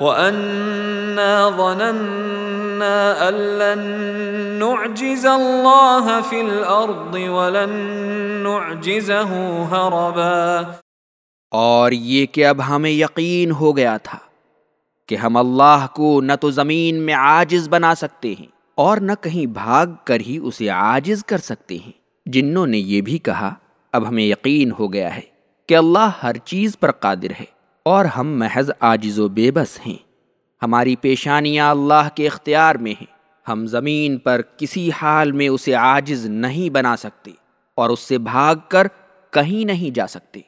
وَأَنَّا ظَنَنَّا أَن لَّن نُّعْجِزَ اللَّهَ فِي الْأَرْضِ وَلَن نُّعْجِزَهُ هَرَبًا اور یہ کہ اب ہمیں یقین ہو گیا تھا کہ ہم اللہ کو نہ تو زمین میں عاجز بنا سکتے ہیں اور نہ کہیں بھاگ کر ہی اسے عاجز کر سکتے ہیں۔ جنوں نے یہ بھی کہا، اب ہمیں یقین ہو گیا ہے کہ اللہ ہر چیز پر قادر ہے۔ اور ہم محض عاجز و بے بس ہیں۔ ہماری پیشانیاں اللہ کے اختیار میں ہیں۔ ہم زمین پر کسی حال میں اسے عاجز نہیں بنا سکتے اور اس سے بھاگ کر کہیں نہیں جا سکتے۔